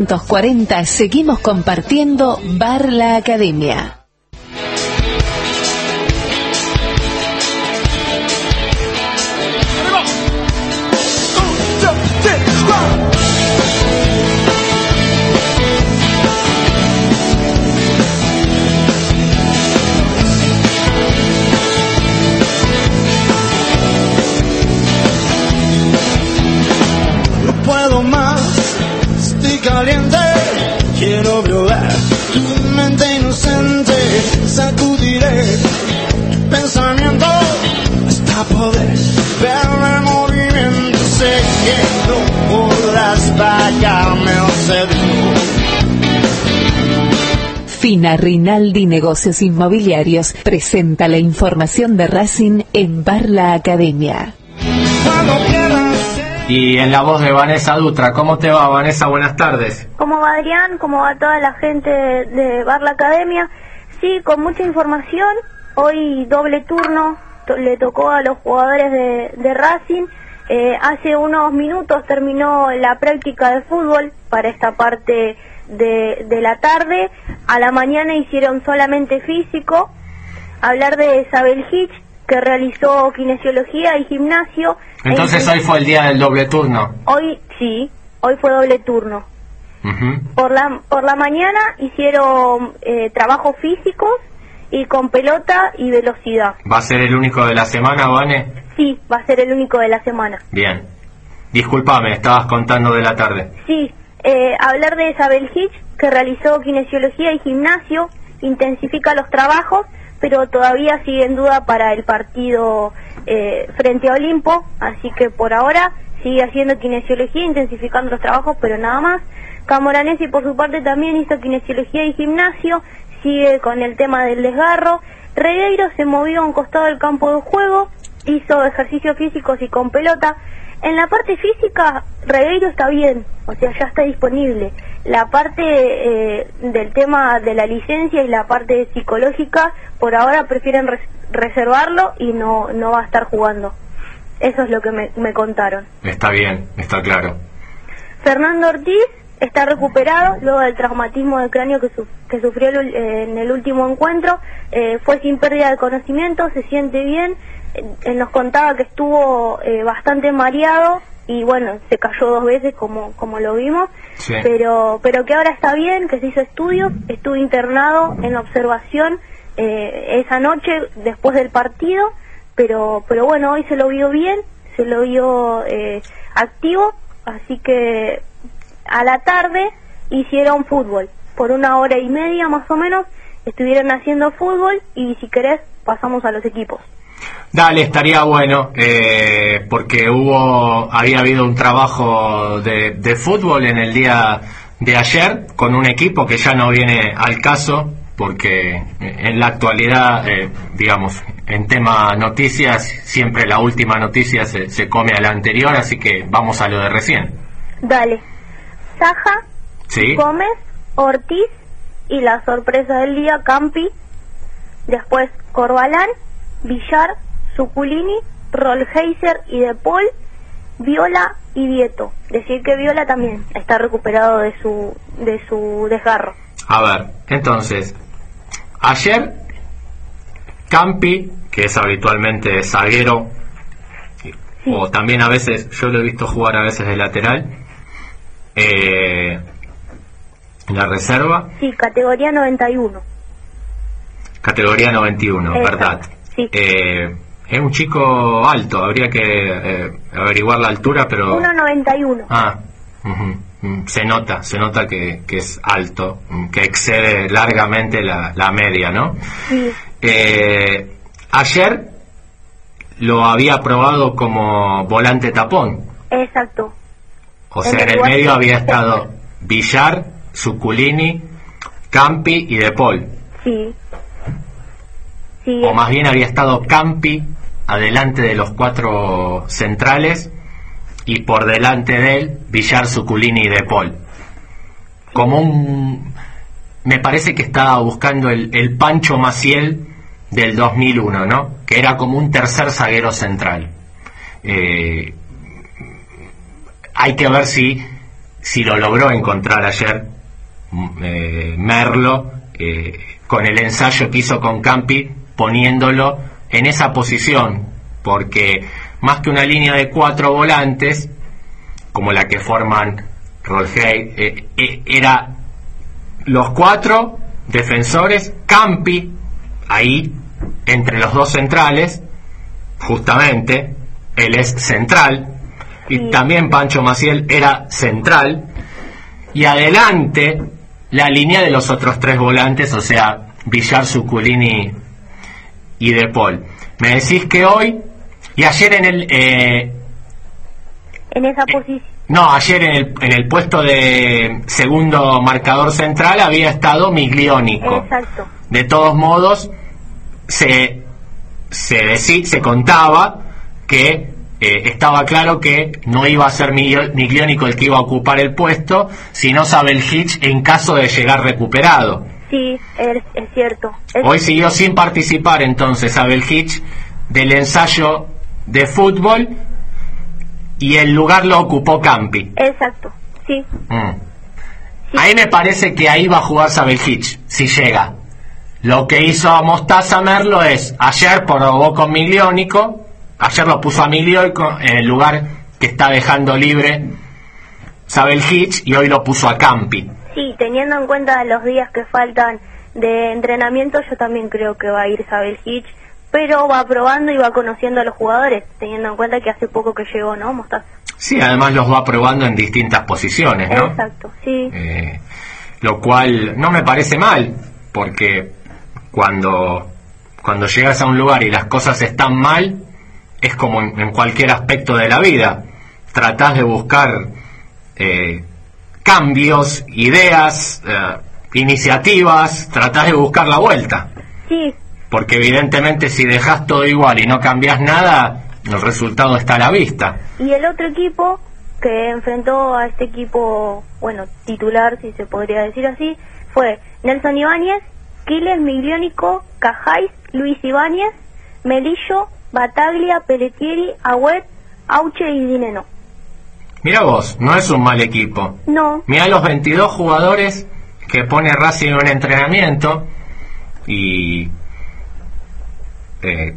240 seguimos compartiendo Bar La Academia. Tu mente inocente, sacudiré tu pensamiento hasta poder ver el movimiento. Sé que no podrás fallarme o seducir. Fina Rinaldi Negocios Inmobiliarios presenta la información de Racing en Bar La Academia. Cuando. Y en la voz de Vanessa Dutra, ¿cómo te va Vanessa? Buenas tardes. ¿Cómo va Adrián? ¿Cómo va toda la gente de Bar La Academia? Sí, con mucha información. Hoy doble turno to- le tocó a los jugadores de, de Racing. Eh, hace unos minutos terminó la práctica de fútbol para esta parte de, de la tarde. A la mañana hicieron solamente físico. Hablar de Isabel Hitch, que realizó kinesiología y gimnasio. Entonces E hoy fue el día del doble turno. Hoy sí, hoy fue doble turno. Por la, por la mañana hicieron eh, trabajos físicos y con pelota y velocidad. ¿Va a ser el único de la semana, Vane? Sí, va a ser el único de la semana. Bien. Disculpame, estabas contando de la tarde. Sí, eh, hablar de Isabel Hitch, que realizó kinesiología y gimnasio, intensifica los trabajos, pero todavía sigue en duda para el partido eh, frente a Olimpo, así que por ahora sigue haciendo kinesiología, intensificando los trabajos, pero nada más. Camoranesi por su parte también hizo kinesiología y gimnasio, sigue con el tema del desgarro. Regueiro se movió a un costado del campo de juego, hizo ejercicios físicos y con pelota. En la parte física, Regueiro está bien, o sea, ya está disponible. La parte eh, del tema de la licencia y la parte psicológica, por ahora prefieren res- reservarlo y no, no va a estar jugando. Eso es lo que me, me contaron. Está bien, está claro. Fernando Ortiz está recuperado luego del traumatismo de cráneo que, su- que sufrió el eh, en el último encuentro. Eh, fue sin pérdida de conocimiento, se siente bien. Eh, nos contaba que estuvo eh, bastante mareado y bueno, se cayó dos veces como, como lo vimos. Sí. Pero, pero que ahora está bien, que se hizo estudios, estuvo internado en observación eh, esa noche después del partido. Pero, pero bueno, hoy se lo vio bien, se lo vio eh, activo, así que a la tarde hicieron fútbol. Por una hora y media más o menos estuvieron haciendo fútbol y si querés pasamos a los equipos. Dale, estaría bueno, eh, porque hubo, había habido un trabajo de, de fútbol en el día de ayer con un equipo que ya no viene al caso, porque en la actualidad, eh, digamos, en tema noticias, siempre la última noticia se, se come a la anterior, así que vamos a lo de recién. Dale. Saja, ¿Sí? Gómez, Ortiz y la sorpresa del día, Campi. Después Corbalán, Villar, Suculini, Rolheiser y De Paul, Viola y Vieto. Decir que Viola también está recuperado de su, de su desgarro. A ver, entonces, ayer Campi, que es habitualmente zaguero, Sí. o también a veces, yo lo he visto jugar a veces de lateral, eh, la reserva, Sí, categoría 91. categoría 91, Exacto, ¿verdad? sí. Eh, es un chico alto, habría que eh, averiguar la altura, pero... 1.91. Ah, ujú, mm, se nota, se nota que, que es alto, mm, que excede largamente la, la media, ¿no? Sí, Eh, ayer lo había probado como volante tapón, exacto. O sea, en el medio había estado Villar, Suculini, Campi y De Paul, Sí. Sí, o más bien había estado Campi adelante de los cuatro centrales y por delante de él Villar, Suculini y De Paul. Como un... Me parece que estaba buscando el, el Pancho Maciel del 2001, ¿no? Que era como un tercer zaguero central. Eh, hay que ver si si lo logró encontrar ayer mm, eh, Merlo eh, con el ensayo que hizo con Campi poniéndolo en esa posición porque más que una línea de cuatro volantes como la que forman Rolgey eh, eh, era los cuatro defensores Campi ahí entre los dos centrales justamente él es central y también Pancho Maciel era central y adelante la línea de los otros tres volantes, o sea, Villar, Suculini y De Paul. Me decís que hoy y ayer en el eh, En esa posición. no, ayer en el, en el puesto de segundo marcador central había estado Migliónico. Exacto. De todos modos, se, se, decí- se contaba que eh, estaba claro que no iba a ser Migli- Migliónico el que iba a ocupar el puesto, sino Sabel Hitch en caso de llegar recuperado. Sí, es, es cierto. Es- Hoy siguió sin participar entonces Abel Hitch del ensayo de fútbol y el lugar lo ocupó Campi. Exacto. Sí. Mm. Ahí me parece que ahí va a jugar Sabel Hitch, si llega. Lo que hizo Mostaza Merlo es, ayer probó con Miliónico, ayer lo puso a Miliónico en el lugar que está dejando libre Sabel Hitch y hoy lo puso a Campi. Sí, teniendo en cuenta los días que faltan de entrenamiento, yo también creo que va a ir Sabel Hitch, pero va probando y va conociendo a los jugadores, teniendo en cuenta que hace poco que llegó, ¿no? Mostaza. Sí, además los va probando en distintas posiciones, ¿no? Exacto, sí. Eh, lo cual no me parece mal, porque cuando, cuando llegas a un lugar y las cosas están mal, es como en, en cualquier aspecto de la vida. Tratás de buscar eh, cambios, ideas, eh, iniciativas, tratás de buscar la vuelta. Sí, Porque evidentemente si dejas todo igual y no cambias nada, el resultado está a la vista. y el otro equipo que enfrentó a este equipo, bueno, titular, si se podría decir así, fue Nelson Ibáñez, Quiles, Migliónico, Cajáis, Luis Ibáñez, Melillo, Bataglia, Pelletieri, Agüet, Auche y Dineno. Mira vos, no es un mal equipo. No, Mira los 22 jugadores que pone Racing en un entrenamiento y eh,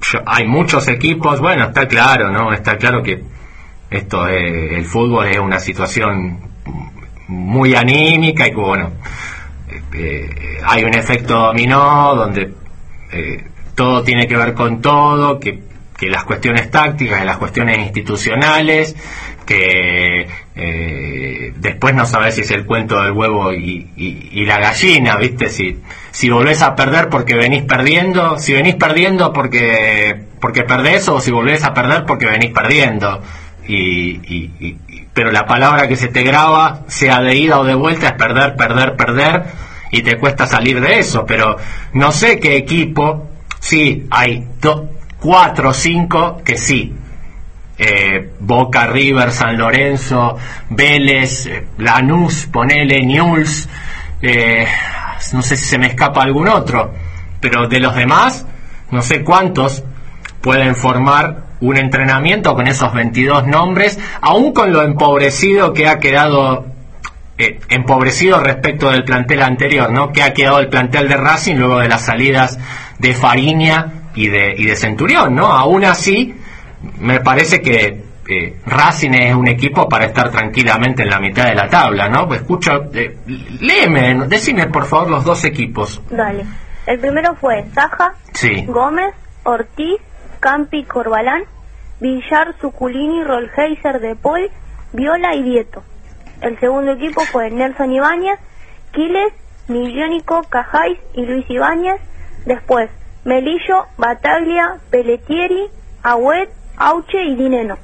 yo- hay muchos equipos, bueno, está claro, ¿no? Está claro que esto es, el fútbol es una situación muy anímica y que, bueno, eh, eh, hay un efecto dominó donde eh, todo tiene que ver con todo, que, que las cuestiones tácticas, las cuestiones institucionales, que eh, después no sabes si es el cuento del huevo y, y- la gallina, ¿viste? Si, si volvés a perder porque venís perdiendo, si venís perdiendo porque, porque perdés o si volvés a perder porque venís perdiendo. Y- y- pero la palabra que se te graba, sea de ida o de vuelta, es perder, perder, perder, y te cuesta salir de eso. Pero no sé qué equipo, sí, hay cuatro o cinco que sí, eh, Boca, River, San Lorenzo, Vélez, eh, Lanús, ponele, Newell's, eh, no sé si se me escapa algún otro, pero de los demás, no sé cuántos pueden formar un entrenamiento con esos 22 nombres, aún con lo empobrecido que ha quedado, eh, empobrecido respecto del plantel anterior, ¿no? Que ha quedado el plantel de Racing luego de las salidas de Fariña y de, y de Centurión, ¿no? Aún así, me parece que eh, Racing es un equipo para estar tranquilamente en la mitad de la tabla, ¿no? Pues escucho, eh, léeme, decime por favor los dos equipos. dale. El primero fue Saja, Sí. Gómez, Ortiz, Campi, Corbalán, Villar, Suculini, Rolheiser, De Paul, Viola y Vieto. El segundo equipo fue Nelson Ibáñez, Quiles, Millónico, Cajáis y Luis Ibáñez. Después, Melillo, Bataglia, Pelletieri, Agüet, Auche y Dineno.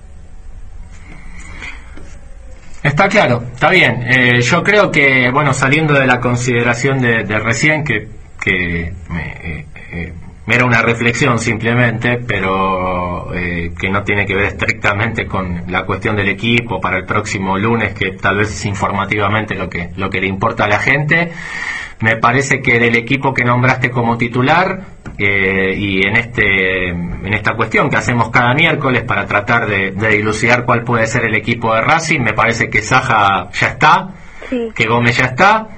Está claro, está bien. Eh, yo creo que, bueno, saliendo de la consideración de, recién, que, que me, eh, eh, era una reflexión simplemente, pero que no tiene que ver estrictamente con la cuestión del equipo para el próximo lunes, que tal vez es informativamente lo que, lo que le importa a la gente. Me parece que del equipo que nombraste como titular eh, y en este en esta cuestión que hacemos cada miércoles para tratar de, de dilucidar cuál puede ser el equipo de Racing, me parece que Saja ya está, Sí. que Gómez ya está,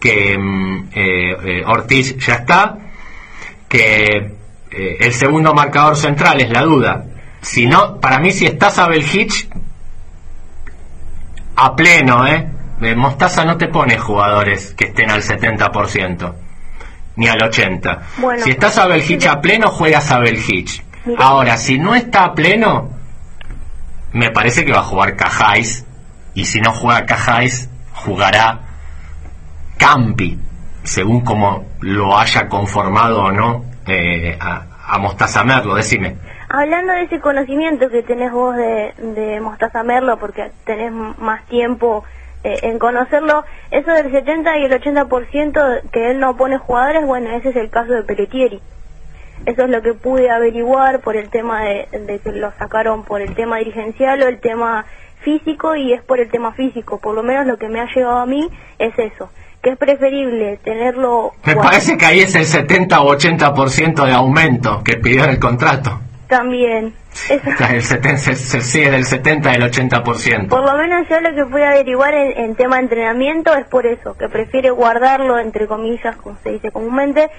que mm, eh, eh, Ortiz ya está, que eh, el segundo marcador central es la duda. Si no, para mí si está Sabel Hitch a pleno, ¿eh? Eh, Mostaza no te pone jugadores que estén al 70%, ni al 80%. Bueno. si está Sabel Hitch a pleno, juega Sabel Hitch. Mira. Ahora, si no está a pleno, me parece que va a jugar Cajáis, y si no juega Cajáis, jugará Campi, según como lo haya conformado o no eh, a, a Mostaza Merlo, decime. Hablando de ese conocimiento que tenés vos de, de Mostaza Merlo, porque tenés más tiempo eh, en conocerlo, eso del 70 y el 80% que él no pone jugadores, bueno, ese es el caso de Pelletieri. Eso es lo que pude averiguar por el tema de, de que lo sacaron por el tema dirigencial o el tema físico y es por el tema físico. Por lo menos lo que me ha llegado a mí es eso, que es preferible tenerlo... Me parece que ahí es el 70 o 80% de aumento que pidió en el contrato. También. Eso. El 70, se, se sigue del 70 al 80%. Por lo menos yo lo que pude averiguar en, en tema de entrenamiento es por eso, que prefiere guardarlo, entre comillas, como se dice comúnmente,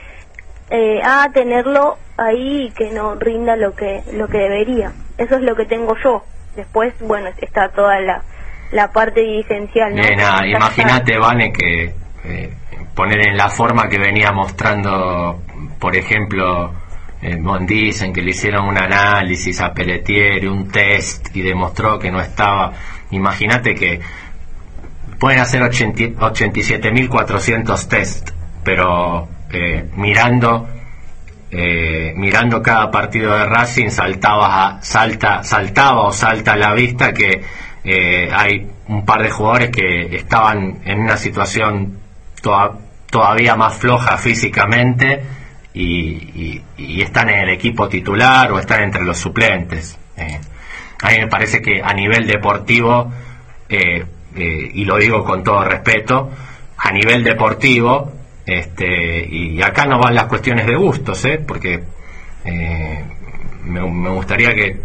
eh, a tenerlo ahí y que no rinda lo que, lo que debería. Eso es lo que tengo yo. Después, bueno, está toda la, la parte dirigencial. ¿no? Bien, Ya imagínate, Vane, que eh, poner en la forma que venía mostrando, por ejemplo, eh, Mon dicen que le hicieron un análisis a Pelletieri, un test y demostró que no estaba. Imagínate que pueden hacer 80 87.400 test, pero eh, mirando eh, mirando cada partido de Racing saltaba salta saltaba o salta a la vista que eh, hay un par de jugadores que estaban en una situación todavía más floja físicamente y, están en el equipo titular o están entre los suplentes. Eh, a mí me parece que a nivel deportivo, eh, eh, y lo digo con todo respeto, a nivel deportivo, este, y acá no van las cuestiones de gustos, ¿eh? porque me, me gustaría que,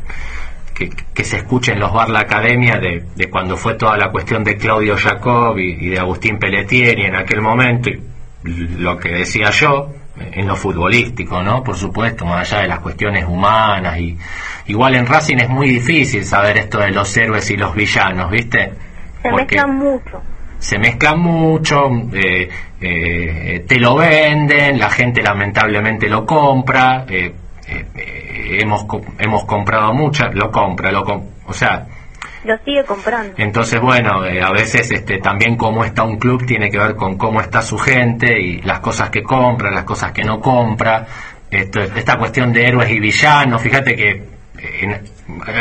que, se escuchen los bar la academia de, de cuando fue toda la cuestión de Claudio Jacob y, y de Agustín Pelletieri en aquel momento, y lo que decía yo, en lo futbolístico, ¿no? Por supuesto, más allá de las cuestiones humanas y igual en Racing es muy difícil saber esto de los héroes y los villanos, ¿viste? Se Porque mezclan mucho. se mezclan mucho, eh, eh, te lo venden, la gente lamentablemente lo compra, eh, hemos hemos comprado muchas, lo compra, lo com- o sea, Lo sigue comprando. entonces, bueno, eh, a veces este, también cómo está un club tiene que ver con cómo está su gente y las cosas que compra, las cosas que no compra. Esto, esta cuestión de héroes y villanos, fíjate que eh, en-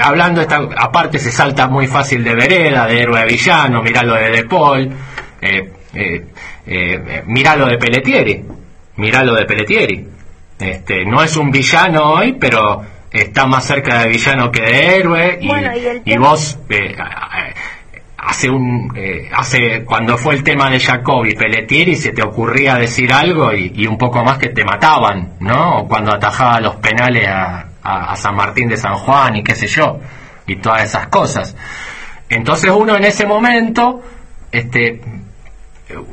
hablando esta, aparte se salta muy fácil de vereda, de héroe a villano, mirá lo de De Paul, eh, eh, eh, mirá lo de Pelletieri, mirá lo de Pelletieri. Este, no es un villano hoy, pero está más cerca de villano que de héroe y, Bueno, y vos eh, hace un eh, hace cuando fue el tema de Jacobi Pelletieri se te ocurría decir algo y, y un poco más que te mataban no o cuando atajaba los penales a, a- a San Martín de San Juan y qué sé yo y todas esas cosas entonces uno en ese momento este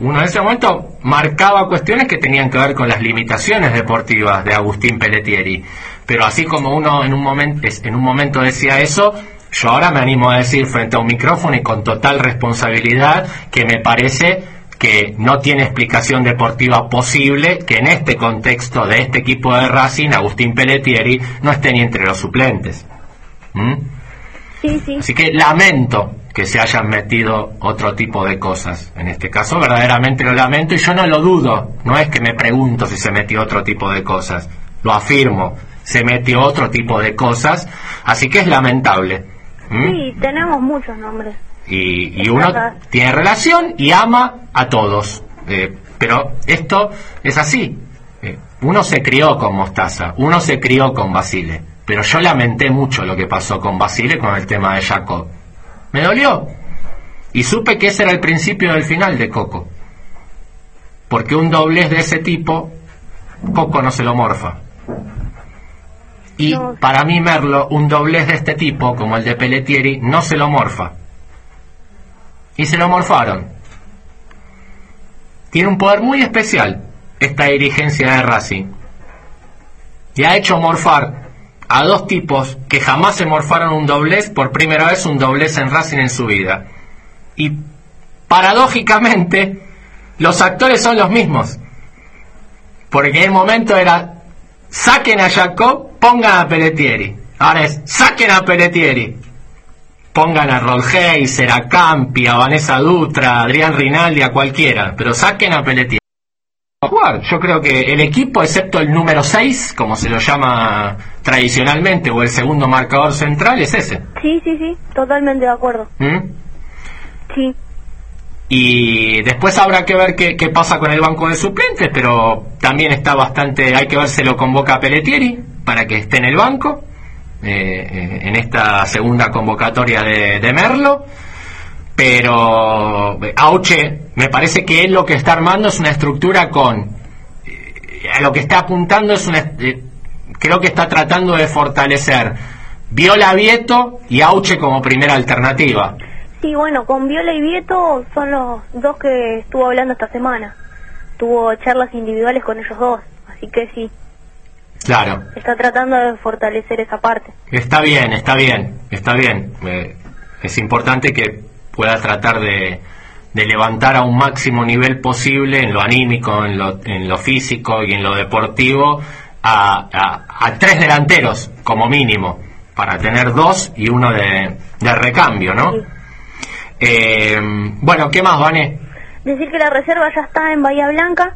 uno en ese momento marcaba cuestiones que tenían que ver con las limitaciones deportivas de Agustín Pelletieri. Pero así como uno en un momento en un momento decía eso, yo ahora me animo a decir frente a un micrófono y con total responsabilidad que me parece que no tiene explicación deportiva posible que en este contexto de este equipo de Racing Agustín Pelletieri no esté ni entre los suplentes. ¿Mm? Sí, sí. Así que lamento que se hayan metido otro tipo de cosas. En este caso verdaderamente lo lamento y yo no lo dudo. No es que me pregunto si se metió otro tipo de cosas. Lo afirmo. Se metió otro tipo de cosas. Así que es lamentable. ¿Mm? Sí, tenemos muchos nombres. Y, y uno verdad. tiene relación y ama a todos. Eh, pero esto es así. Eh, uno se crió con Mostaza, uno se crió con Basile. Pero yo lamenté mucho lo que pasó con Basile con el tema de Jacob. Me dolió. Y supe que ese era el principio del final de Coco. porque un doblez de ese tipo poco no se lo morfa. Y No. para mí Merlo, un doblez de este tipo, como el de Pelletieri, no se lo morfa. Y se lo morfaron. Tiene un poder muy especial esta dirigencia de Racing. Y ha hecho morfar a dos tipos que jamás se morfaron un doblez, por primera vez un doblez en Racing en su vida. Y paradójicamente, los actores son los mismos. Porque en el momento era saquen a Jacob, pongan a Pelletieri. Ahora es saquen a Pelletieri. Pongan a Rod Heiser, a Campi, a Vanessa Dutra, a Adrián Rinaldi, a cualquiera, pero saquen a Pelletieri. Yo creo que el equipo, excepto el número 6, como se lo llama tradicionalmente, o el segundo marcador central, es ese. Sí, sí, sí, totalmente de acuerdo. ¿Mm? Sí, Y después habrá que ver qué, qué pasa con el banco de suplentes, pero también está bastante, hay que ver si lo convoca a Pelletieri para que esté en el banco eh, en esta segunda convocatoria de, Merlo. Pero eh, Auche, me parece que él lo que está armando es una estructura con... eh, a lo que está apuntando es una... creo que está tratando de fortalecer Viola Vieto y Auche como primera alternativa. Sí, bueno, con Viola y Vieto son los dos que estuvo hablando esta semana. Tuvo charlas individuales con ellos dos, así que sí, Claro. está tratando de fortalecer esa parte. Está bien, está bien, está bien. Eh, es importante que pueda tratar de, de levantar a un máximo nivel posible en lo anímico, en lo, en lo físico y en lo deportivo a, a- a tres delanteros como mínimo, para tener dos y uno de, de recambio, ¿no? Sí. Eh, bueno, ¿qué más, Vane? Decir que la reserva ya está en Bahía Blanca,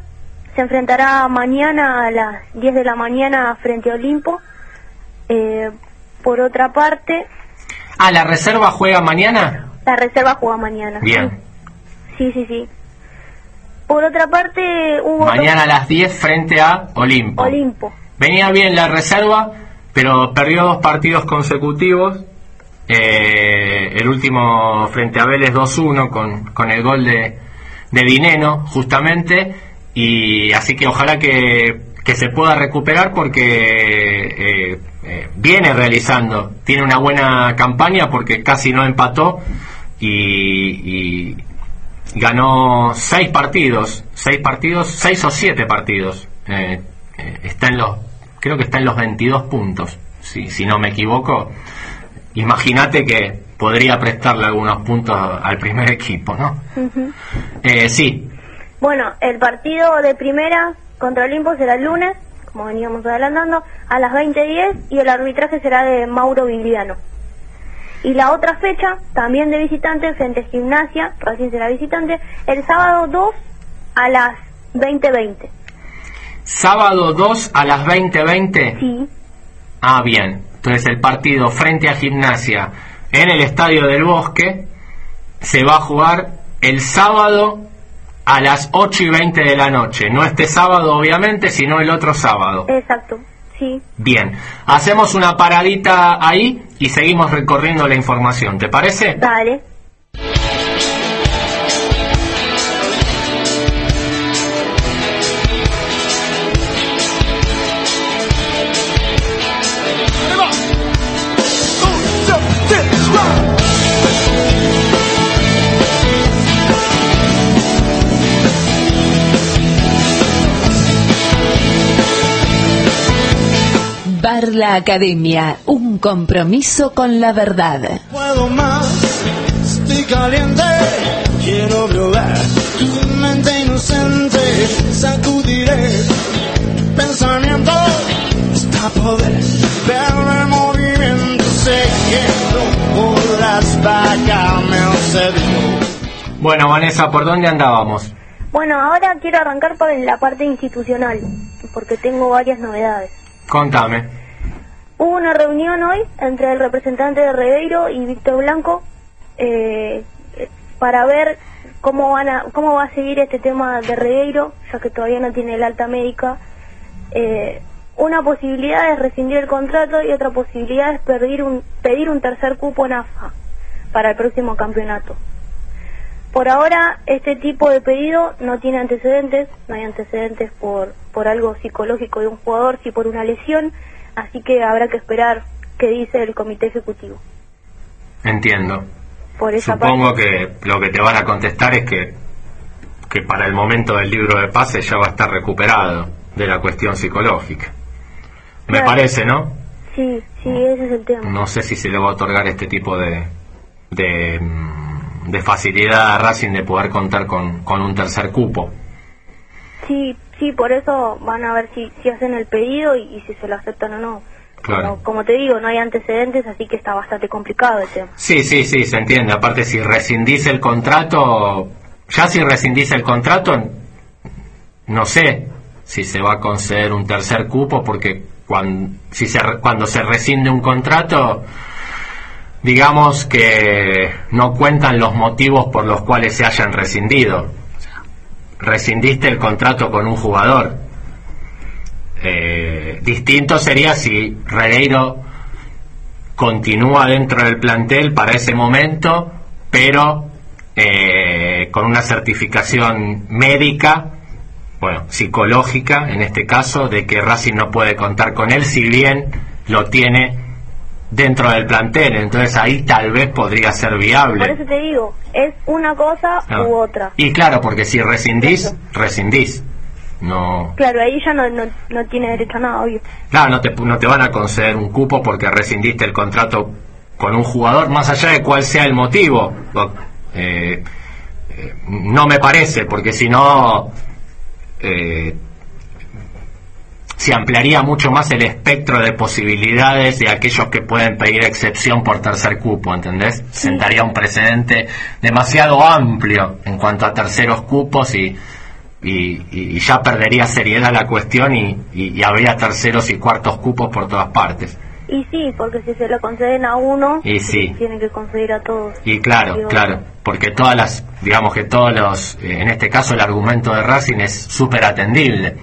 se enfrentará mañana a las 10 de la mañana frente a Olimpo. Eh, por otra parte, Ah, ¿la reserva juega mañana? la reserva juega mañana. Bien. Sí, sí, sí. Por otra parte, hubo Mañana a las 10 frente a Olimpo. Olimpo. Venía bien la reserva, pero perdió dos partidos consecutivos. Eh, el último frente a Vélez 2-1 con, con el gol de, de Dineno, justamente. Y así que ojalá que, que se pueda recuperar porque eh, eh, viene realizando, tiene una buena campaña porque casi no empató y, y ganó seis partidos, seis partidos, seis o siete partidos. Eh, eh, está en los, creo que está en los 22 puntos, si, si no me equivoco. Imagínate que podría prestarle algunos puntos al primer equipo, ¿no? Ujú. Eh, sí, Bueno, el partido de primera contra Olimpo será el lunes, como veníamos adelantando, a las 20.10 y el arbitraje será de Mauro Vigliano. Y la otra fecha, también de visitante, frente a Gimnasia, recién será visitante, el sábado 2 a las 20.20. sábado 2 a las 20:20. Sí, Ah, bien. Entonces el partido frente a Gimnasia en el Estadio del Bosque se va a jugar el sábado a las 8 y 20 de la noche. No este sábado, obviamente, sino el otro sábado. exacto, sí. Bien. Hacemos una paradita ahí y seguimos recorriendo la información. ¿Te parece? Dale. La Academia, un compromiso con la verdad. puedo más, estoy caliente, quiero violar tu mente inocente, sacudiré tu pensamiento hasta poder ver el movimiento. Bueno, Vanessa, ¿por dónde andábamos? Bueno, ahora quiero arrancar por la parte institucional, porque tengo varias novedades. Contame. Hubo una reunión hoy entre el representante de Regueiro y Víctor Blanco eh, eh, para ver cómo van a, cómo va a seguir este tema de Regueiro, ya que todavía no tiene el alta médica. Eh, una posibilidad es rescindir el contrato y otra posibilidad es pedir un, pedir un tercer cupo en AFA para el próximo campeonato. Por ahora, este tipo de pedido no tiene antecedentes, no hay antecedentes por, por algo psicológico de un jugador, sí por una lesión, así que habrá que esperar qué dice el comité ejecutivo. Entiendo. Por esa Supongo parte, que lo que te van a contestar es que, que para el momento del libro de pases ya va a estar recuperado de la cuestión psicológica. Me Claro. parece, ¿no? sí, sí, ese es el tema. No sé si se le va a otorgar este tipo de, de, de facilidad a Racing de poder contar con, con un tercer cupo. Sí, sí, por eso van a ver si, si hacen el pedido y, y si se lo aceptan o no. Claro. Como, como te digo, no hay antecedentes, así que está bastante complicado el tema. Sí, sí, sí, se entiende. Aparte, si rescindís el contrato, ya si rescindís el contrato, no sé si se va a conceder un tercer cupo, porque cuando, si se, cuando se rescinde un contrato, digamos que no cuentan los motivos por los cuales se hayan rescindido. Rescindiste el contrato con un jugador. Eh, distinto sería si Regueiro continúa dentro del plantel para ese momento, pero eh, con una certificación médica, bueno, psicológica en este caso, de que Racing no puede contar con él, si bien lo tiene dentro del plantel, entonces ahí tal vez podría ser Por viable. eso te digo, es una cosa Ah. u otra. Y claro, porque si rescindís, Exacto. rescindís. No, Claro, ahí ya no, no, no tiene derecho a nada, obvio. Claro, no te, no te van a conceder un cupo porque rescindiste el contrato con un jugador, más allá de cuál sea el motivo. Eh, eh, no me parece, porque si no, eh, se ampliaría mucho más el espectro de posibilidades de aquellos que pueden pedir excepción por tercer cupo, ¿entendés? Sentaría un precedente demasiado amplio en cuanto a terceros cupos y, y, y- ya perdería seriedad la cuestión y, y- habría terceros y cuartos cupos por todas partes. Y sí, porque si se lo conceden a uno, Y sí. tienen que conceder a todos. Y claro, claro, porque todas las, digamos que todos los, eh, en este caso el argumento de Racing es súper atendible,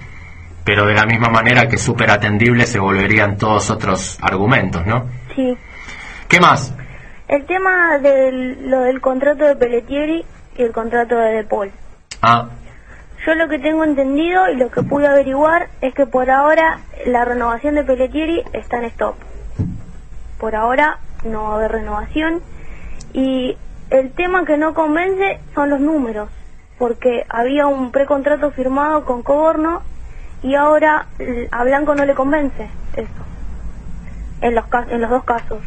pero de la misma manera que súper atendible se volverían todos otros argumentos, ¿no? Sí. ¿Qué más? El tema de lo del contrato de Pelletieri y el contrato de De Paul. Ah, Yo lo que tengo entendido y lo que pude averiguar es que por ahora la renovación de Pelletieri está en stop. Por ahora no va a haber renovación y el tema que no convence son los números, porque había un precontrato firmado con Coborno y ahora l- a Blanco no le convence eso, en los, en los dos casos.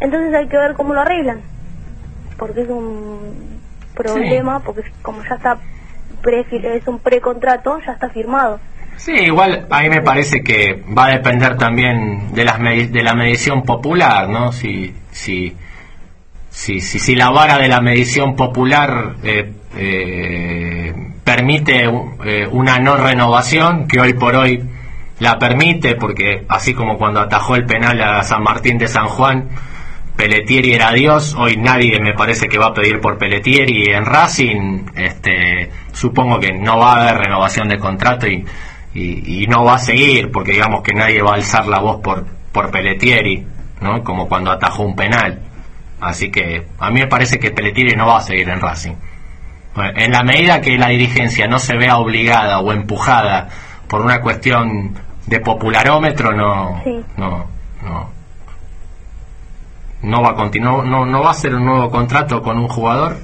Entonces hay que ver cómo lo arreglan, porque es un problema, porque como ya está pre, es un precontrato, ya está firmado. sí, igual a mí me parece que va a depender también de, las de la medición popular, ¿no? Si, si, si, si, si la vara de la medición popular eh, eh, permite eh, una no renovación, que hoy por hoy la permite, porque así como cuando atajó el penal a San Martín de San Juan, Pelletieri era Dios, hoy nadie me parece que va a pedir por Pelletieri en Racing, este, supongo que no va a haber renovación de contrato y, no va a seguir, porque digamos que nadie va a alzar la voz por, por Pelletieri, ¿no? como cuando atajó un penal. Así que a mí me parece que Pelletieri no va a seguir en Racing. Bueno, en la medida que la dirigencia no se vea obligada o empujada por una cuestión de popularómetro, no, Sí. no, no, no va a continuar, no, no va a hacer un nuevo contrato con un jugador,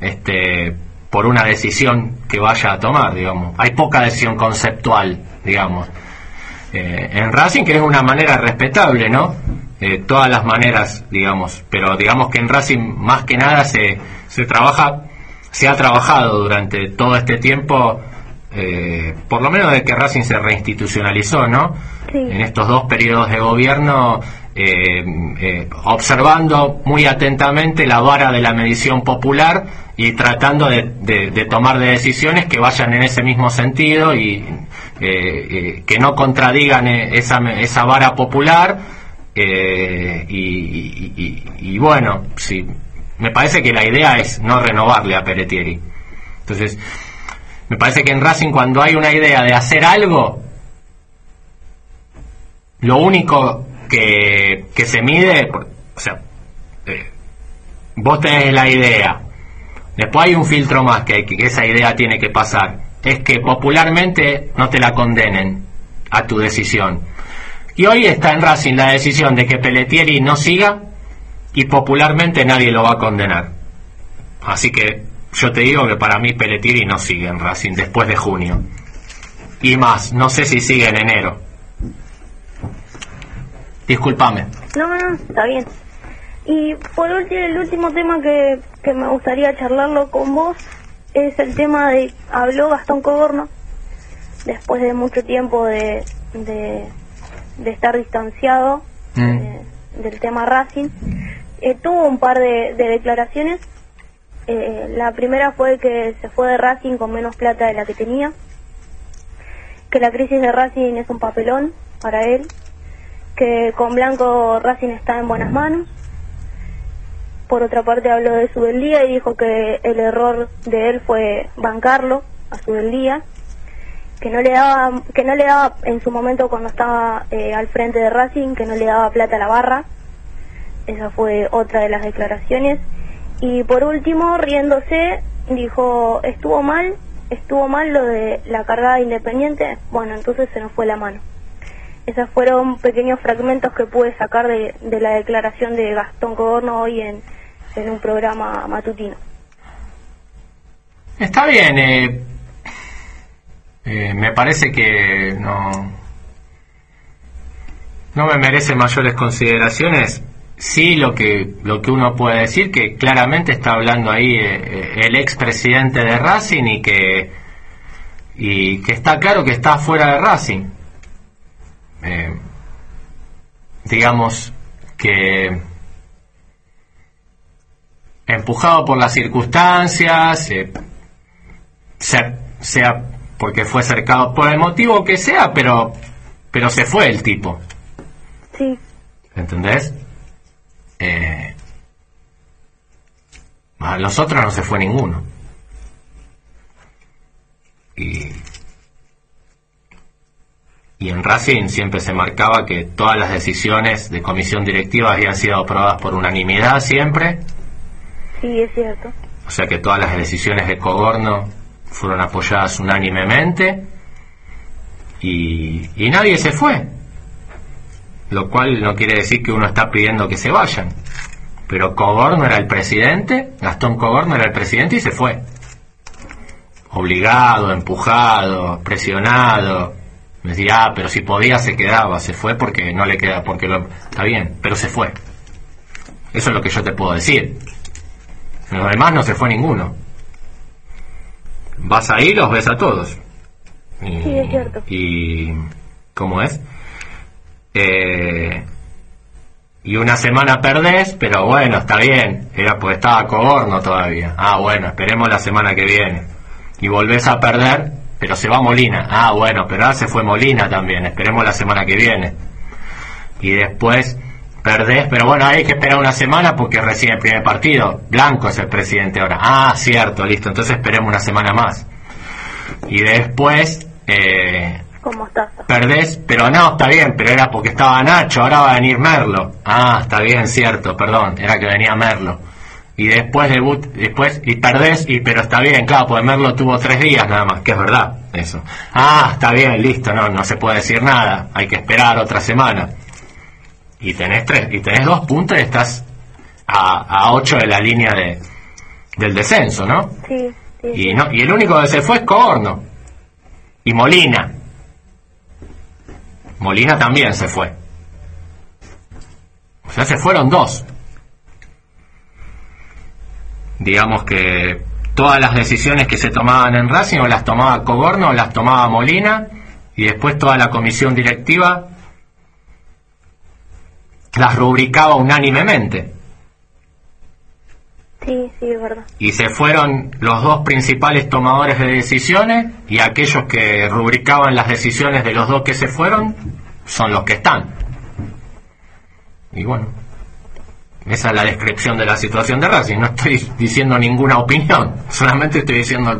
este, por una decisión que vaya a tomar, digamos. Hay poca decisión conceptual, digamos. Eh, en Racing que es una manera respetable, ¿no? Eh, todas las maneras, digamos, pero digamos que en Racing más que nada se, se trabaja, se ha trabajado durante todo este tiempo, eh, por lo menos de que Racing se reinstitucionalizó, ¿no? Sí. En estos dos periodos de gobierno, eh, eh, observando muy atentamente la vara de la medición popular y tratando de, de- de tomar de decisiones que vayan en ese mismo sentido y que no contradigan esa, esa vara popular eh, y, y- y- y bueno, sí, me parece que la idea es no renovarle a Peretieri. Entonces, me parece que en Racing cuando hay una idea de hacer algo, lo único que, que se mide, o sea, eh, vos tenés la idea, Después hay un filtro más que que esa idea tiene que pasar. Es que popularmente no te la condenen a tu decisión. Y hoy está en Racing la decisión de que Pelletieri no siga y popularmente nadie lo va a condenar. Así que yo te digo que para mí Pelletieri no sigue en Racing después de junio. Y más, no sé si sigue en enero. Discúlpame. No, no, está bien. Y por último, el último tema que, que me gustaría charlarlo con vos es el tema de, habló Gastón Cogorno, después de mucho tiempo de, de, de estar distanciado Mm. eh, del tema Racing, eh, tuvo un par de, de declaraciones. Eh, la primera fue que se fue de Racing con menos plata de la que tenía, que la crisis de Racing es un papelón para él, que con Blanco Racing está en buenas manos. Por otra parte habló de Subeldía y dijo que el error de él fue bancarlo a Subeldía, que no le daba, que no le daba en su momento cuando estaba eh, al frente de Racing, que no le daba plata a la barra. Esa fue otra de las declaraciones. Y por último, riéndose, dijo, estuvo mal, estuvo mal lo de la cargada independiente, bueno, entonces se nos fue la mano. Esos fueron pequeños fragmentos que pude sacar de, de la declaración de Gastón Cogorno hoy en, en un programa matutino. Está bien, eh, eh, me parece que no, no me merece mayores consideraciones. Sí, lo que, lo que uno puede decir, que claramente está hablando ahí eh, eh, el expresidente de Racing y que, y que está claro que está fuera de Racing. Eh, digamos que empujado por las circunstancias, eh, sea, sea porque fue cercado por el motivo que sea, pero pero se fue el tipo, Sí, ¿entendés? Eh, a los otros no se fue ninguno. Y, y en Racing siempre se marcaba que todas las decisiones de comisión directiva habían sido aprobadas por unanimidad siempre. sí, es cierto. O sea que todas las decisiones de Cogorno fueron apoyadas unánimemente y, y nadie se fue. Lo cual no quiere decir que uno está pidiendo que se vayan. Pero Cogorno era el presidente, Gastón Cogorno era el presidente y se fue. Obligado, empujado, presionado. Me decía, ah, pero si podía se quedaba, se fue porque no le queda, porque lo... Está bien, pero se fue. Eso es lo que yo te puedo decir. Los demás no se fue ninguno. Vas ahí, los ves a todos. Y, Sí, es cierto. Y. ¿Cómo es? Eh, y una semana perdés, pero bueno, está bien. Era porque estaba Cogorno todavía. Ah, bueno, esperemos la semana que viene. Y volvés a perder, pero se va Molina. Ah, bueno, pero ahora se fue Molina también. Esperemos la semana que viene. Y después perdés, pero bueno, hay que esperar una semana porque recién el primer partido. Blanco es el presidente ahora. Ah, cierto, listo. Entonces esperemos una semana más. Y después eh, Perdés, pero no, está bien, pero era porque estaba Nacho, ahora va a venir Merlo. Ah, está bien, cierto, perdón, era que venía Merlo. Y después debut, después, y perdés, y pero está bien, claro, porque Merlo tuvo tres días nada más, que es verdad, eso. Ah, está bien, listo, no, no se puede decir nada, hay que esperar otra semana. Y tenés tres, y tenés dos puntos y estás a, a ocho de la línea de, del descenso, ¿no? Sí, sí. Y, no, y el único que se fue es Coorno. Y Molina. Molina también se fue. O sea, se fueron dos. Digamos que todas las decisiones que se tomaban en Racing o las tomaba Cogorno o las tomaba Molina y después toda la comisión directiva las rubricaba unánimemente. Sí, sí, es verdad. y se fueron los dos principales tomadores de decisiones y aquellos que rubricaban las decisiones de los dos que se fueron son los que están. Y bueno, esa es la descripción de la situación de Racing. No estoy diciendo ninguna opinión, solamente estoy diciendo,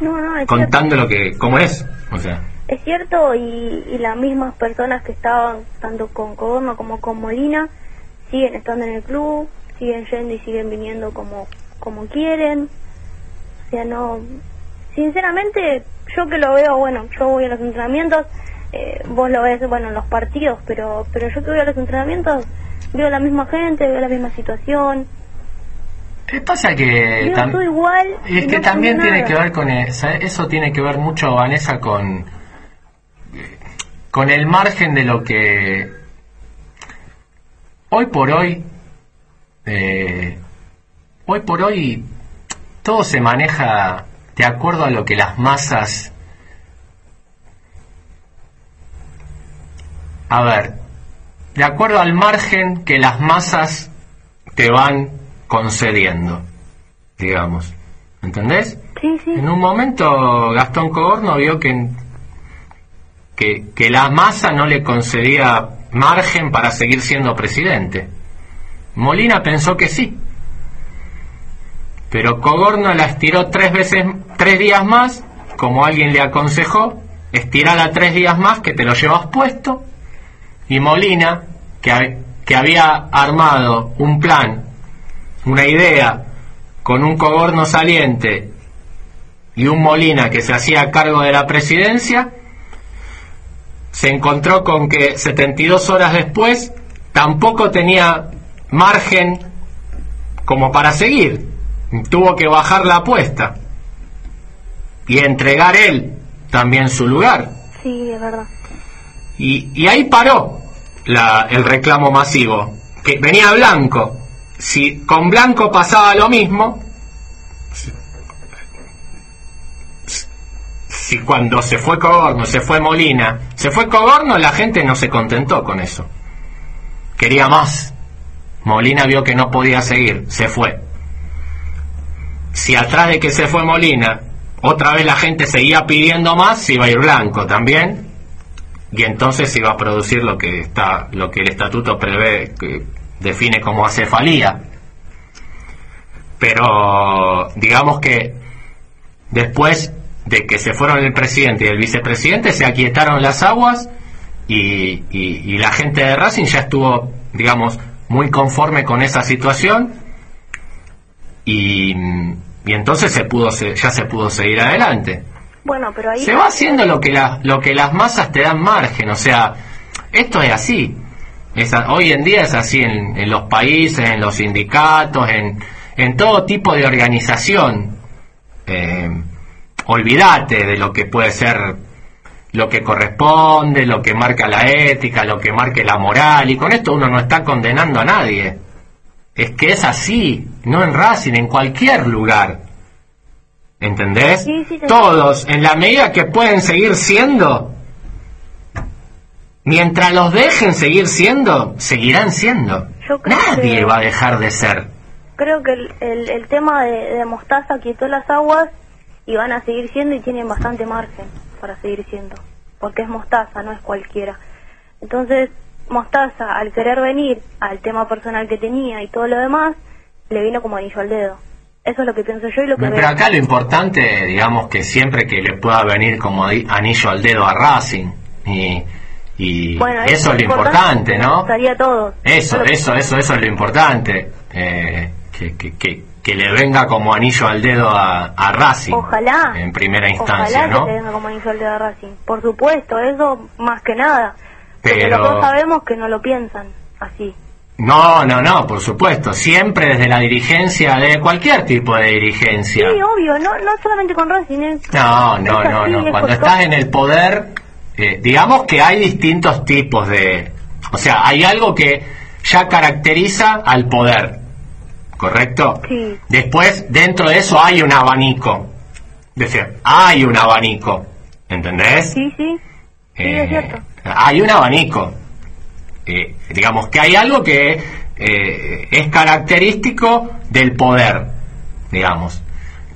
No, no, es contando lo que, cómo es. O sea, Es cierto, y, y las mismas personas que estaban tanto con Codorno como con Molina siguen estando en el club, siguen yendo y siguen viniendo como, como quieren. O sea, no. Sinceramente, yo que lo veo, bueno, yo voy a los entrenamientos, eh, vos lo ves, bueno, en los partidos, pero, pero yo que voy a los entrenamientos, veo la misma gente, veo la misma situación. ¿Qué pasa que Veo tam- todo igual. y es que no también tiene nada. que ver con e- ¿sabe? eso tiene que ver mucho Vanessa con con el margen de lo que hoy por hoy eh, hoy por hoy todo se maneja de acuerdo a lo que las masas a ver de acuerdo al margen que las masas te van concediendo digamos ¿entendés? Sí, sí. En un momento Gastón Cogorno vio que, que, que la masa no le concedía margen para seguir siendo presidente. Molina pensó que sí. Pero Cogorno la estiró tres veces, tres días más, como alguien le aconsejó, estirala tres días más que te lo llevas puesto. Y Molina, que, que había armado un plan, una idea, con un Cogorno saliente y un Molina que se hacía cargo de la presidencia, se encontró con que 72 horas después tampoco tenía margen como para seguir. Tuvo que bajar la apuesta y entregar él también su lugar. Sí, es verdad. Y, y ahí paró la- el reclamo masivo, que venía Blanco. Si con Blanco pasaba lo mismo, si cuando se fue Cogorno, se fue Molina, se fue Cogorno, la gente no se contentó con eso. Quería más. Molina vio que no podía seguir, se fue. Si atrás de que se fue Molina, otra vez la gente seguía pidiendo más, iba a ir Blanco también, y entonces se iba a producir lo que está, lo que el estatuto prevé, que define como acefalía. Pero digamos que después de que se fueron el presidente y el vicepresidente se aquietaron las aguas y, y- y la gente de Racing ya estuvo, digamos, muy conforme con esa situación y, y entonces se pudo se- ya se pudo seguir adelante. Bueno, pero ahí... Se va haciendo lo que, la- lo que las masas te dan margen, o sea, esto es así. Es hoy en día es así en, en los países, en los sindicatos, en, en todo tipo de organización. Eh, olvídate de lo que puede ser lo que corresponde, lo que marca la ética, lo que marque la moral, y con esto uno no está condenando a nadie. Es que es así, no en Racing, en cualquier lugar. ¿Entendés? Sí, sí, te Todos, en la medida que pueden seguir siendo, mientras los dejen seguir siendo, seguirán siendo. Nadie que- va a dejar de ser. Creo que el, el, el tema de, de Mostaza quietó las aguas y van a seguir siendo y tienen bastante margen para seguir siendo. Porque es Mostaza, no es cualquiera. Entonces, Mostaza, al querer venir al tema personal que tenía y todo lo demás, le vino como anillo al dedo. Eso es lo que pienso yo y lo que Pero veo. acá lo importante, digamos, que siempre que le pueda venir como anillo al dedo a Racing. Y, y Bueno, eso es lo importante, ¿no? Eso, eso, eso, eso es lo importante. eh, que, que, que, que le venga como anillo al dedo a, a Racing. Ojalá. En primera instancia, Ojalá ¿no? que te venga como anillo al dedo a Racing. Por supuesto, eso más que nada. Pero- los dos sabemos que no lo piensan así. No, no, no, por supuesto. Siempre desde la dirigencia, de cualquier tipo de dirigencia. Sí, obvio, no, no solamente con Racing. es- No, no, no, no. es Cuando estás en el poder, eh, digamos que hay distintos tipos de... O sea, hay algo que ya caracteriza al poder, ¿correcto? Sí. Después, dentro de eso hay un abanico. Es decir, hay un abanico, ¿entendés? Sí, sí. Sí, Eh, es cierto. Hay un abanico. Eh, digamos que hay algo que eh, es característico del poder, digamos.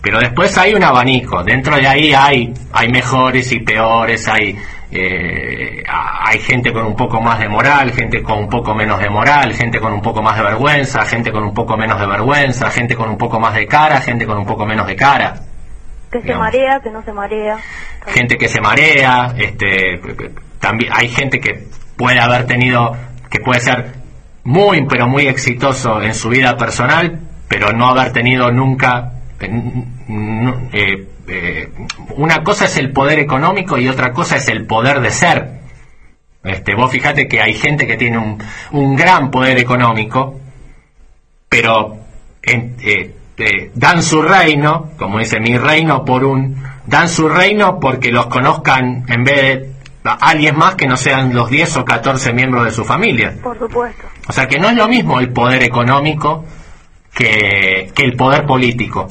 Pero después hay un abanico. Dentro de ahí hay, hay mejores y peores, hay, eh, hay gente con un poco más de moral, gente con un poco menos de moral, gente con un poco más de vergüenza, gente con un poco menos de vergüenza, gente con un poco más de cara, gente con un poco menos de cara Que se marea, que no se marea. gente que se marea, este, también hay gente que puede haber tenido, que puede ser muy pero muy exitoso en su vida personal, pero no haber tenido nunca... eh, n- eh, una cosa es el poder económico y otra cosa es el poder de ser. Este, vos fíjate que hay gente que tiene un, un gran poder económico, pero en- eh, eh, dan su reino, como dice mi reino por un, dan su reino porque los conozcan en vez de a alguien más que no sean los 10 o 14 miembros de su familia. Por supuesto. O sea que no es lo mismo el poder económico que, que el poder político.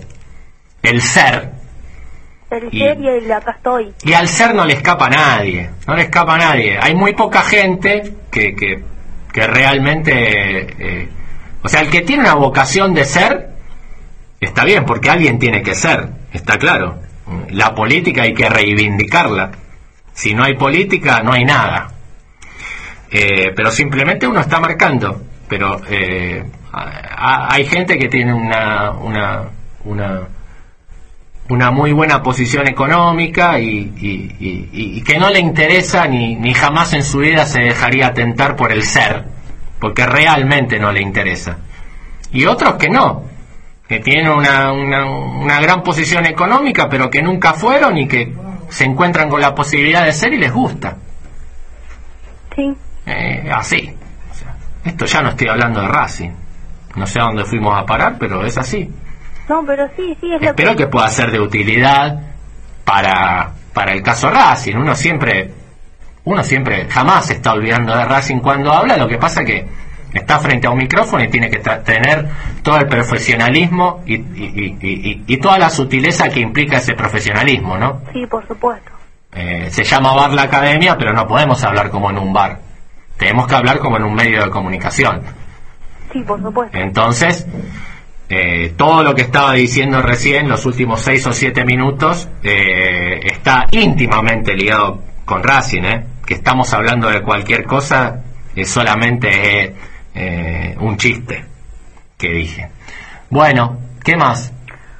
El ser. Y- ser y el acá estoy. Y al ser no le escapa a nadie. No le escapa a nadie. Hay muy poca gente que, que, que realmente... eh, o sea, el que tiene una vocación de ser, está bien, porque alguien tiene que ser. Está claro. La política hay que reivindicarla. Si no hay política, no hay nada. Eh, pero simplemente uno está marcando. Pero eh, hay gente que tiene una, una, una, una muy buena posición económica y, y- y- y- y que no le interesa ni, ni jamás en su vida se dejaría tentar por el ser, porque realmente no le interesa. Y otros que no, que tienen una, una, una gran posición económica, pero que nunca fueron y que se encuentran con la posibilidad de ser y les gusta. Sí. Eh, así. O sea, esto ya no estoy hablando de Racing. No sé a dónde fuimos a parar, pero es así. No, pero sí, sí, es lo Espero que pueda ser de utilidad para, para el caso Racing. Uno siempre, uno siempre, jamás se está olvidando de Racing cuando habla. Lo que pasa que está frente a un micrófono y tiene que tener todo el profesionalismo y, y- y- y- y toda la sutileza que implica ese profesionalismo, ¿no? Sí, por supuesto. Eh, se llama bar la academia, pero no podemos hablar como en un bar. Tenemos que hablar como en un medio de comunicación. Sí, por supuesto. Entonces, eh, todo lo que estaba diciendo recién, los últimos seis o siete minutos, eh, está íntimamente ligado con Racing, ¿eh? Que estamos hablando de cualquier cosa, es solamente un chiste que dije. Bueno, ¿qué más?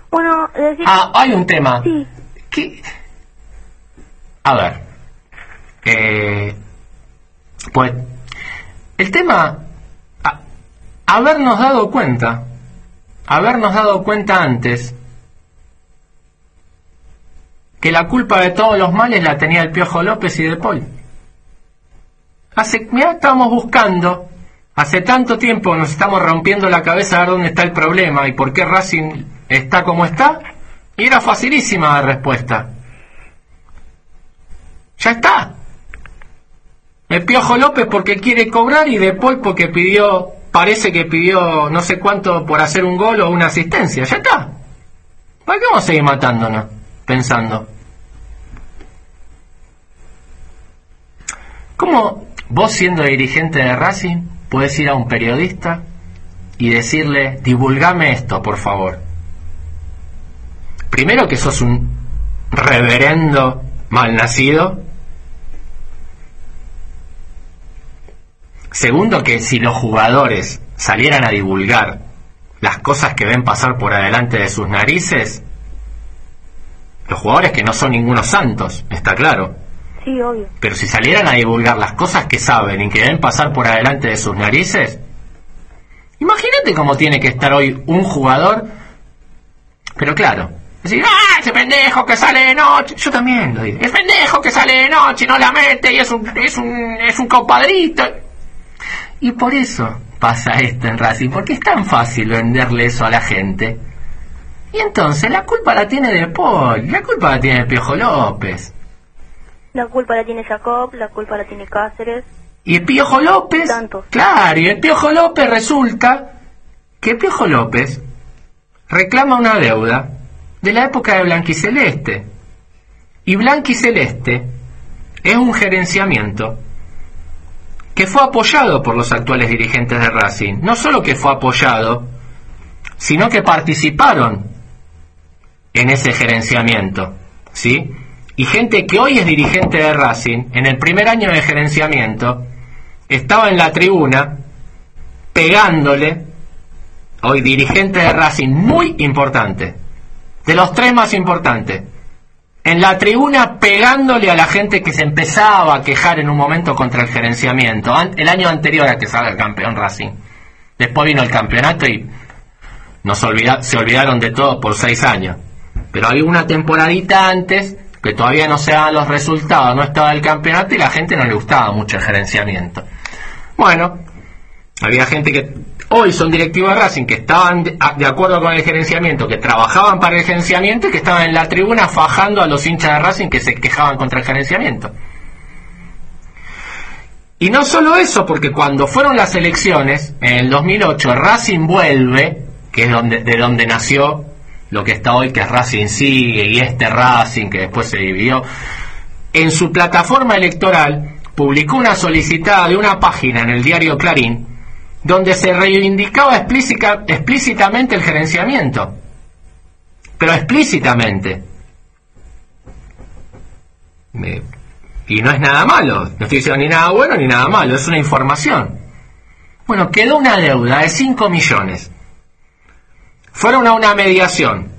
Bueno, decir... Ah, hay un tema. Sí. ¿Qué? A ver. Eh, pues, el tema, habernos dado cuenta, habernos dado cuenta antes que la culpa de todos los males la tenía el Piojo López y De Paul. Hace, mira, estábamos buscando, hace tanto tiempo nos estamos rompiendo la cabeza a ver dónde está el problema y por qué Racing está como está, y era facilísima la respuesta. Ya está. El Piojo López porque quiere cobrar y De Paul porque pidió, parece que pidió no sé cuánto por hacer un gol o una asistencia. Ya está. ¿Para qué vamos a seguir matándonos? Pensando. ¿Cómo vos siendo dirigente de Racing puedes ir a un periodista y decirle, divulgame esto, por favor? Primero que sos un reverendo malnacido. Segundo que si los jugadores salieran a divulgar las cosas que ven pasar por adelante de sus narices, los jugadores que no son ningunos santos, está claro, Sí, obvio. pero si salieran a divulgar las cosas que saben y que ven pasar por adelante de sus narices, imagínate cómo tiene que estar hoy un jugador, pero claro, decir, ¡ah, ese pendejo que sale de noche! Yo también lo digo, ¡el pendejo que sale de noche y no la mete y es un, es un, es un compadrito! Y por eso pasa esto en Racing, porque es tan fácil venderle eso a la gente. Y entonces la culpa la tiene De Paul, la culpa la tiene el Piojo López. La culpa la tiene Jacob, la culpa la tiene Cáceres. Y el Piojo López, Tantos. claro, y el Piojo López resulta que el Piojo López reclama una deuda de la época de Blanquiceleste. Y Blanquiceleste es un gerenciamiento que fue apoyado por los actuales dirigentes de Racing. No solo que fue apoyado, sino que participaron en ese gerenciamiento, ¿sí? Y gente que hoy es dirigente de Racing, en el primer año de gerenciamiento, estaba en la tribuna pegándole, hoy dirigente de Racing muy importante, de los tres más importantes, en la tribuna pegándole a la gente que se empezaba a quejar en un momento contra el gerenciamiento, el año anterior a que salga el campeón Racing. Después vino el campeonato y Nos olvida, se olvidaron de todo por seis años. Pero hay una temporadita antes que todavía no se daban los resultados, no estaba el campeonato y la gente no le gustaba mucho el gerenciamiento. Bueno, había gente que hoy son directivos de Racing que estaban de, acuerdo con el gerenciamiento, que trabajaban para el gerenciamiento y que estaban en la tribuna fajando a los hinchas de Racing que se quejaban contra el gerenciamiento. Y no solo eso, porque cuando fueron las elecciones, en el 2008, Racing vuelve, que es donde, de donde nació lo que está hoy, que es Racing sigue, y este Racing, que después se dividió, en su plataforma electoral publicó una solicitada de una página en el diario Clarín, donde se reivindicaba explícita, explícitamente el gerenciamiento. Pero explícitamente. Me, y no es nada malo, no estoy diciendo ni nada bueno ni nada malo, es una información. Bueno, quedó una deuda de 5 millones. Fueron a una mediación.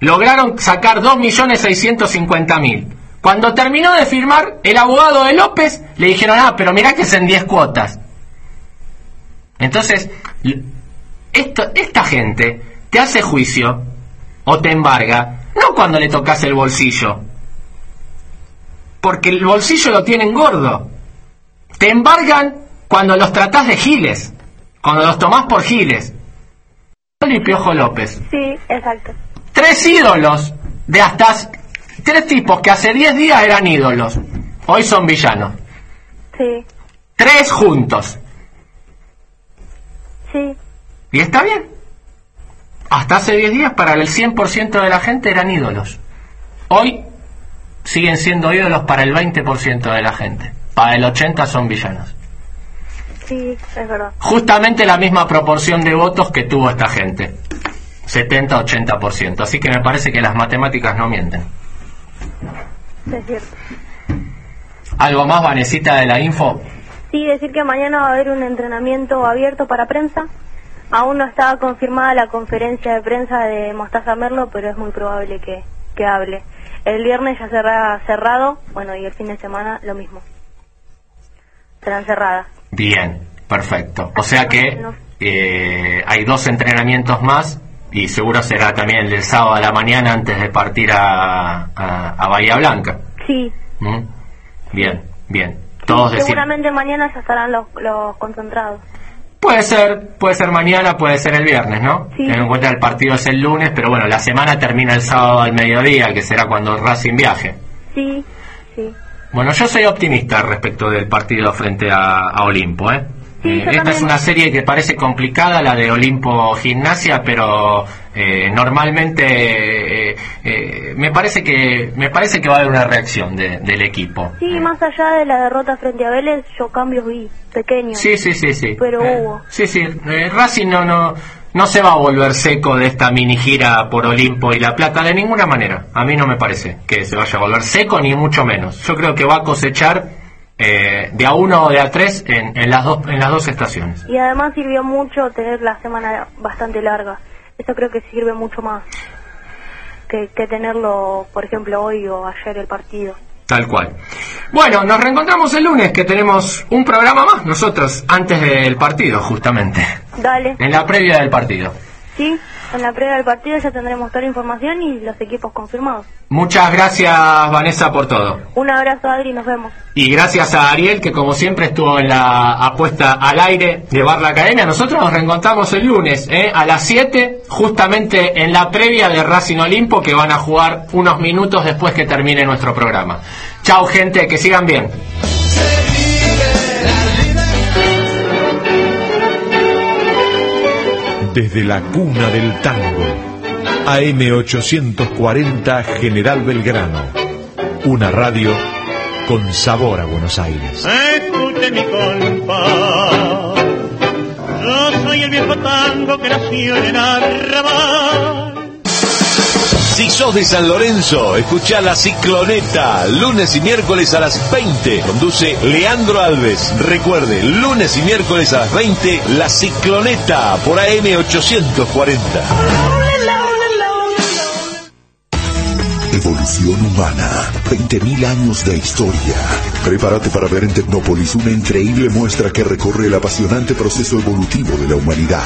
Lograron sacar 2.650.000. Cuando terminó de firmar, el abogado de López le dijeron, ah, pero mirá que es en 10 cuotas. Entonces, esto, esta gente te hace juicio o te embarga, no cuando le tocas el bolsillo, porque el bolsillo lo tienen gordo. Te embargan cuando los tratás de giles, cuando los tomás por giles. Y Piojo López. Sí, exacto. Tres ídolos de hasta tres tipos que hace 10 días eran ídolos. Hoy son villanos. Sí, Tres juntos. Sí, Y está bien. Hasta hace 10 días para el 100% de la gente eran ídolos. Hoy siguen siendo ídolos para el 20% de la gente. Para el 80% son villanos. sí, es verdad. Justamente la misma proporción de votos que tuvo esta gente. 70-80%. Así que me parece que las matemáticas no mienten. Es cierto. ¿Algo más, Vanesita, de la info? Sí, decir que mañana va a haber un entrenamiento abierto para prensa. Aún no estaba confirmada la conferencia de prensa de Mostaza Merlo, pero es muy probable que, que hable. El viernes ya será cerrado, bueno, y el fin de semana lo mismo. Serán cerradas. Bien, perfecto. O sea que eh, hay dos entrenamientos más y seguro será también el del sábado a la mañana antes de partir a, a, a Bahía Blanca. Sí, ¿Mm? Bien, bien. Todos seguramente mañana ya estarán los, los concentrados. Puede ser, puede ser mañana, puede ser el viernes, ¿no? Sí. Teniendo en cuenta el partido es el lunes, pero bueno, la semana termina el sábado al mediodía, que será cuando Racing viaje. Sí, sí. Bueno, yo soy optimista respecto del partido frente a, a Olimpo, ¿eh? Eh, esta también. es una serie que parece complicada, la de Olimpo Gimnasia, pero eh, normalmente eh, eh, me parece que me parece que va a haber una reacción de- del equipo. Sí, más allá de la derrota frente a Vélez, yo cambios vi, pequeños. Sí, sí, sí, sí. Pero Eh, hubo. Sí, sí. Eh, Racing no, no, no se va a volver seco de esta mini gira por Olimpo y La Plata de ninguna manera. A mí no me parece que se vaya a volver seco ni mucho menos. Yo creo que va a cosechar eh, de a uno o de a tres en, en las dos en las dos estaciones. Y además sirvió mucho tener la semana bastante larga. Eso creo que sirve mucho más que, que tenerlo, por ejemplo, hoy o ayer el partido. Tal cual. Bueno, nos reencontramos el lunes que tenemos un programa más nosotros antes del partido, justamente. Dale, En la previa del partido. sí, en la previa del partido ya tendremos toda la información y los equipos confirmados. Muchas gracias, Vanessa, por todo. Un abrazo, Adri, nos vemos. Y gracias a Ariel, que como siempre estuvo en la apuesta al aire de Bar la Academia. Nosotros nos reencontramos el lunes ¿eh? a las 7, justamente en la previa de Racing Olimpo, que van a jugar unos minutos después que termine nuestro programa. Chao, gente, que sigan bien. Desde la cuna del tango, AM840 General Belgrano, una radio con sabor a Buenos Aires. Escuche mi compa, yo soy el viejo tango que nació en el arrabal. Si sos de San Lorenzo, escucha La Cicloneta, lunes y miércoles a las 20. Conduce Leandro Alves. Recuerde, lunes y miércoles a las 20, La Cicloneta por AM840. Evolución humana. 20.000 años de historia. Prepárate para ver en Tecnópolis una increíble muestra que recorre el apasionante proceso evolutivo de la humanidad.